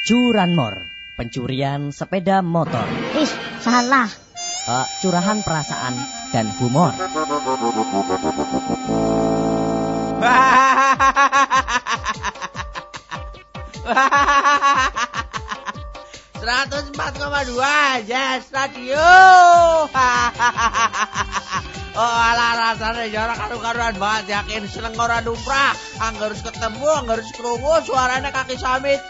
Curanmor, pencurian sepeda motor. Ih, salah. Uh, curahan perasaan dan humor. Seratus empat koma dua, Yes Radio. Oh alah rasanya jarak karu-karuan banget yakin seneng orang lumrah Angga harus ketemu, angga harus kerungu suaranya kaki samit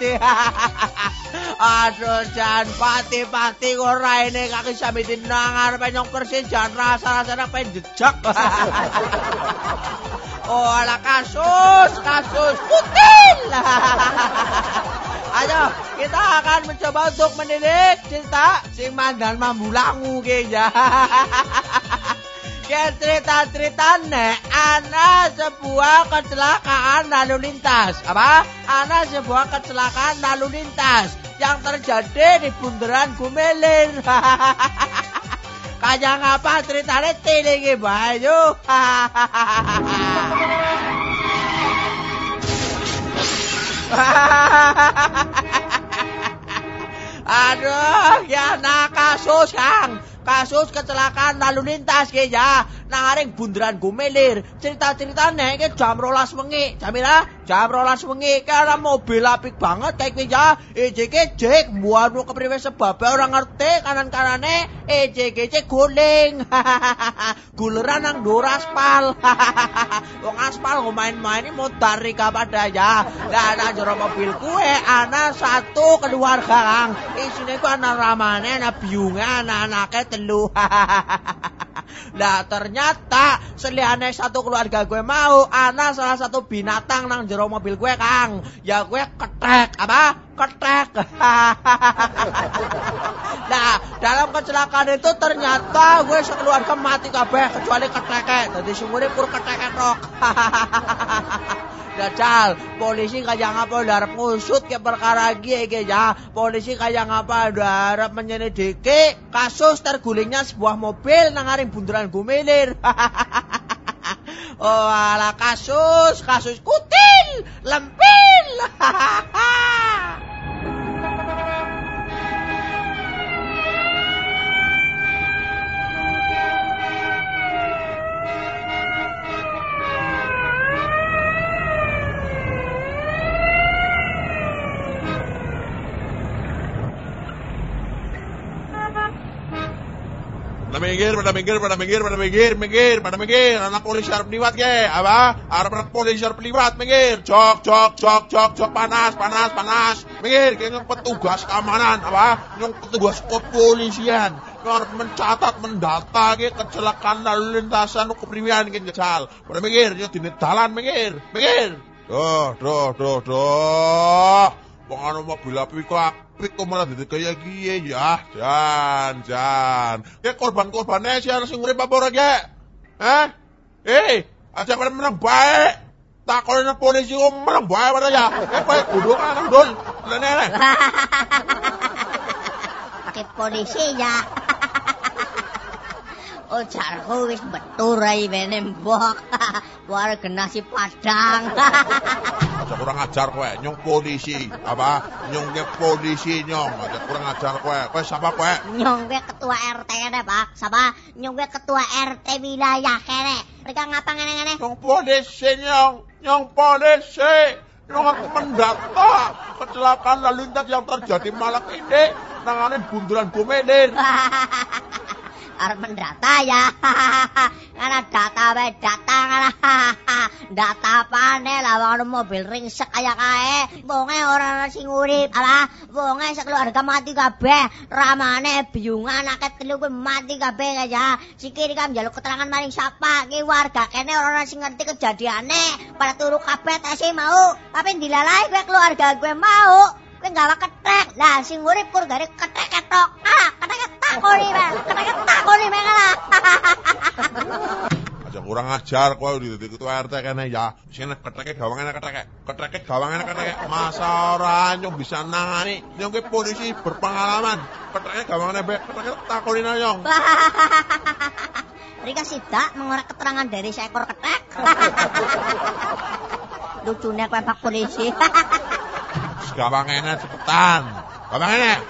Aduh jangan pati-pati ora ini kaki samit nangar penyong persis jangan rasa-rasanya pengen jejak. Oh ala kasus, kasus kutil Ayo kita akan mencoba untuk mendidik cinta sing mandan mambulangu ya Kayak cerita-cerita nek ana sebuah kecelakaan lalu lintas. Apa? Ana sebuah kecelakaan lalu lintas yang terjadi di bundaran Gumelir. Kayak ngapa ceritanya tilingi bayu. Aduh, ya nak kasus yang kasus kecelakaan lalu lintas ke ya naring bundaran gumelir. Cerita-ceritanya ke jam rolas wengi. Jamila jam rolas wengi. Karena mobil apik banget kayak kuwi ya ejek ejek buanu kepriwe sebab orang ngerti kanan kanane ejek ejek guling. Guleran nang dur aspal. Wong aspal kok main-main ini mau tarik apa ya. Nah nah jero mobil kue anak satu keluarga kang. Isine ku anak ramane anak biungan anak-anaknya telu Nah ternyata seliane satu keluarga gue mau anak salah satu binatang nang jero mobil gue kang. Ya gue ketek apa? Ketek nah dalam kecelakaan itu ternyata gue sekeluarga mati kabeh kecuali ketek jadi sumure pur ketek tok Dajal, polisi kayak ngapa darap ngusut ke perkara gie ya. Polisi kayak ngapa darap menyelidiki kasus tergulingnya sebuah mobil nangaring bundaran Gumilir. oh ala kasus, kasus kutil, lempil. pada minggir, pada minggir, pada minggir, pada minggir, minggir, pada minggir. Anak polisi harap liwat ke, apa? Harap anak polisi harap liwat, minggir. Cok, cok, cok, cok, cok, panas, panas, panas. Minggir, kayak petugas keamanan, apa? Yang petugas kepolisian. Harus mencatat, mendata ke kecelakaan lalu lintasan kepriwian ke jajal. Pada minggir, yang dini dalan, minggir, minggir. Duh, duh, duh, duh. Wong ana mobil api kok apik kok malah dadi kaya kiye ya. Jan, jan. Kayak korban-korbane sih sing urip apa ora kek? Hah? Eh, aja kalian menang baik. Takon nang polisi kok menang baik mana ya? Eh, baik kudu kan dul. Lene. Pakai polisi ya. Ujarku wis betul rai bene mbok. Warga nasi padang. Aja kurang ajar kowe, nyong polisi. Apa? Nyong ke polisi nyong. Aja kurang ajar kowe. Kowe siapa kowe? Nyong ketua RT kene, Pak. Sapa? Nyong ketua RT wilayah kene. Mereka ngapa ngene-ngene? Nyong polisi nyong. Nyong polisi. Nyong aku mendata kecelakaan lalu lintas yang terjadi malam ini nanganin bundaran Gumelir. arep mendata ya. Karena data we data kana. data pane lah wong mobil ringsek kaya kae. Wonge ora sing urip. Alah, wonge sekeluarga mati kabeh. Ramane biungan akeh telu kuwi mati kabeh ya. Sikir kam njaluk keterangan maring sapa? Ki warga kene ora sing ngerti kejadiane. Pada turu kabeh tase mau. Tapi dilalai kowe keluarga gue mau. Kowe gawa ketek. Lah sing urip kur gare ketek ketok. Ah, ketek takoni bang. Ketek takoni bang lah. Aja kurang ajar kowe di ketua RT kene ya. Sing keteke gawangane keteke. Keteke gawangane keteke. Masa ora nyong bisa nangani. Nyong ke polisi berpengalaman. Keteke gawangane be keteke takoni nyong. Rika sidak mengorek keterangan dari seekor ketek. Lucunya kowe Pak Polisi. Gampang enak cepetan. Gampang enak.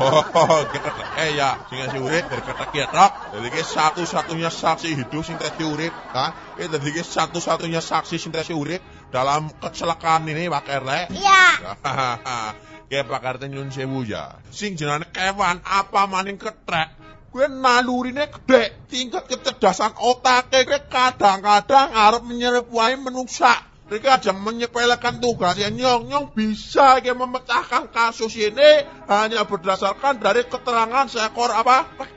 Oh, kita eh ya, sing si urip dari ketek ya tok. Jadi ki satu-satunya saksi hidup sing tadi urip, kan? Ini jadi ki satu-satunya saksi sing tadi urip dalam kecelakaan ini Pak RT. Iya. Ya Pak RT nyun sewu ya. Sing jenenge kewan apa maning ketrek. Gue nalurine gede, tingkat kecerdasan otaknya gue kadang-kadang arep menyerep wae menungsa. Mereka aja menyepelekan tugasnya nyong nyong bisa kayak memecahkan kasus ini hanya berdasarkan dari keterangan seekor apa?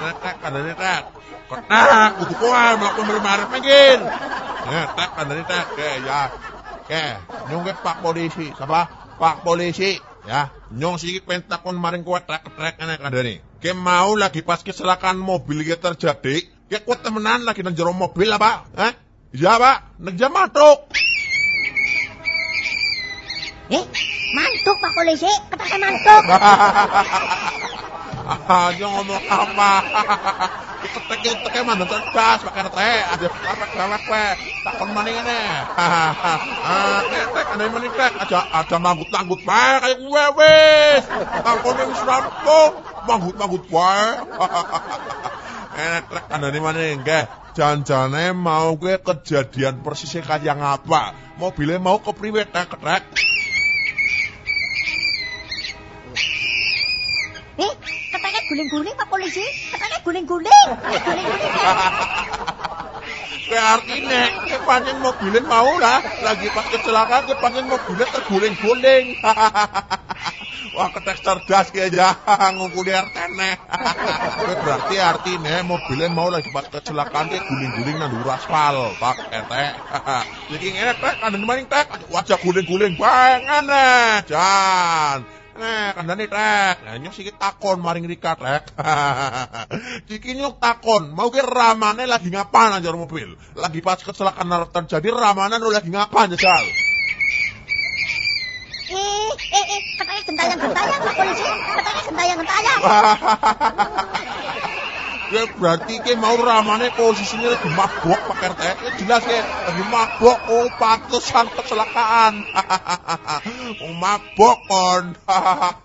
Tek tek ada nih tek. Ketek kudu kowe melakukan bermarah mungkin tek ada nih tek. Ya ya. Oke, nyong ke Pak Polisi, siapa? Pak Polisi, ya. Nyong sih pentakon maring kowe trek-trek enek nih. Ke mau lagi pas kecelakaan mobil kita terjadi, Ya kuat temenan lagi nang jero mobil apa? Eh? Iya, Pak. Jam matuk. Eh, mantuk Pak Polisi, ketake mantuk. Aja ngomong apa? Ketek-ketek mana cerdas pakai teh, ada apa galak we. Takon maning ngene. Ah, ketek ada maning tek, aja ada manggut-manggut bae kayak gue wis. Takon wis rampung, manggut-manggut wae. Enak trek andane maning nggih. Janjane mau gue kejadian persisnya kayak ngapa? Mobilnya mau kepriwe tek trek. Guling-guling Pak Polisi, ketake guling-guling. Guling-guling. Kayak artinya, ke pancen mobilnya mau lah, lagi pas kecelakaan ke pancen mobilnya terguling-guling. Wah, ketek cerdas kayak aja ngungkuli artene. Berarti artinya mobilnya mau lagi pas kecelakaan ke guling-guling nang dhuwur aspal, Pak ete. Jadi ngene tek, kandhane maning tek, wajah guling-guling banget nih, Jan. Nah, kandhane tek. Nah, nyok sikit takon maring Rika tek. Iki nyok takon, mau ke ramane lagi ngapain aja mobil? Lagi pas kecelakaan terjadi ramane lu lagi ngapain jajal? Eh, eh, eh, ketake gentayang-gentayang Pak Polisi, ketake gentayang-gentayang. Ya berarti ke mau ramane posisinya lagi mabok Pak RT. Ya jelas ya, lagi mabok. Oh, pantesan kecelakaan. oh, mabok kon.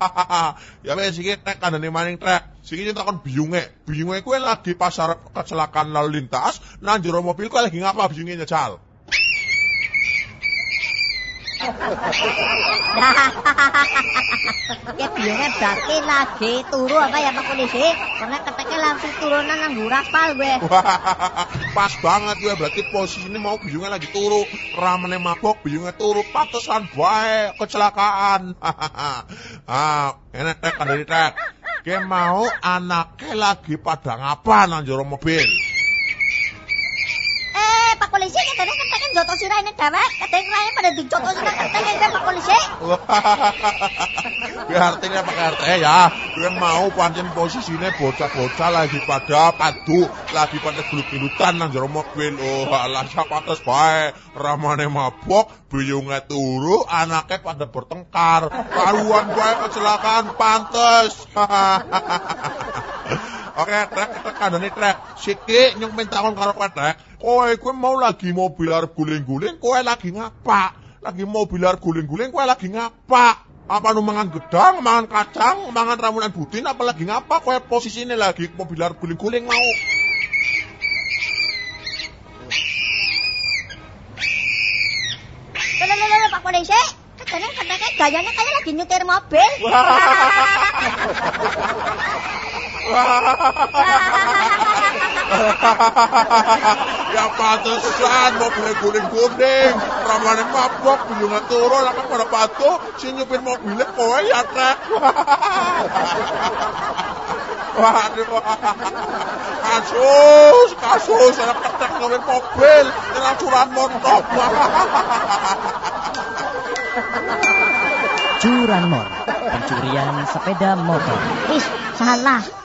ya wes iki tek kandhane maning trek. Sing takon biyunge. Biyunge kuwi lagi pasar kecelakaan lalu lintas, nang jero mobil kuwi lagi ngapa biyunge nyejal? Ya biungnya berarti lagi turu apa ya Pak Polisi? Karena ketake langsung turunan nang dhuwur aspal gue. Pas banget gue berarti posisinya mau biyungnya lagi turu, ramene mabok, biyungnya turu, pantesan bae kecelakaan. ah, enak tek kandani tek. Ke mau anaknya lagi pada ngapa nang jero mobil? Eh, Pak Polisi sirah ini dewek. Katanya raine pada dijoto sirah ketake gue Pak Polisi. Gue artinya Pak RT ya, gue mau pancen posisinya bocah-bocah lagi pada padu, lagi pada gelut-gelutan nang jero mobil. Oh, alah pantes bae, ramane mabok, biyungnya turu, anaknya pada bertengkar. Karuan bae kecelakaan pantes. Oke, trek trek kandane trek. Siki nyung mintakon karo trek. Kowe kowe mau lagi mobil arep guling-guling, kowe lagi ngapa? Lagi mobil arep guling-guling, kowe lagi ngapa? Apa nu mangan gedang, mangan kacang, mangan ramuan butin, apa lagi ngapa? Kowe posisinya lagi mobil arep guling-guling mau. Lho, Pak Polisi. Ketake gayanya kayak lagi nyetir mobil. ya pantesan mobilnya guling-guling, ramane mabok, biyungan turu, lah kan pada patu, si nyupir mobilnya kowe ya trek. Waduh, kasus, kasus, anak ketek ngawin mobil, dengan curan motor. Curanmor, pencurian sepeda motor. Ih, salah.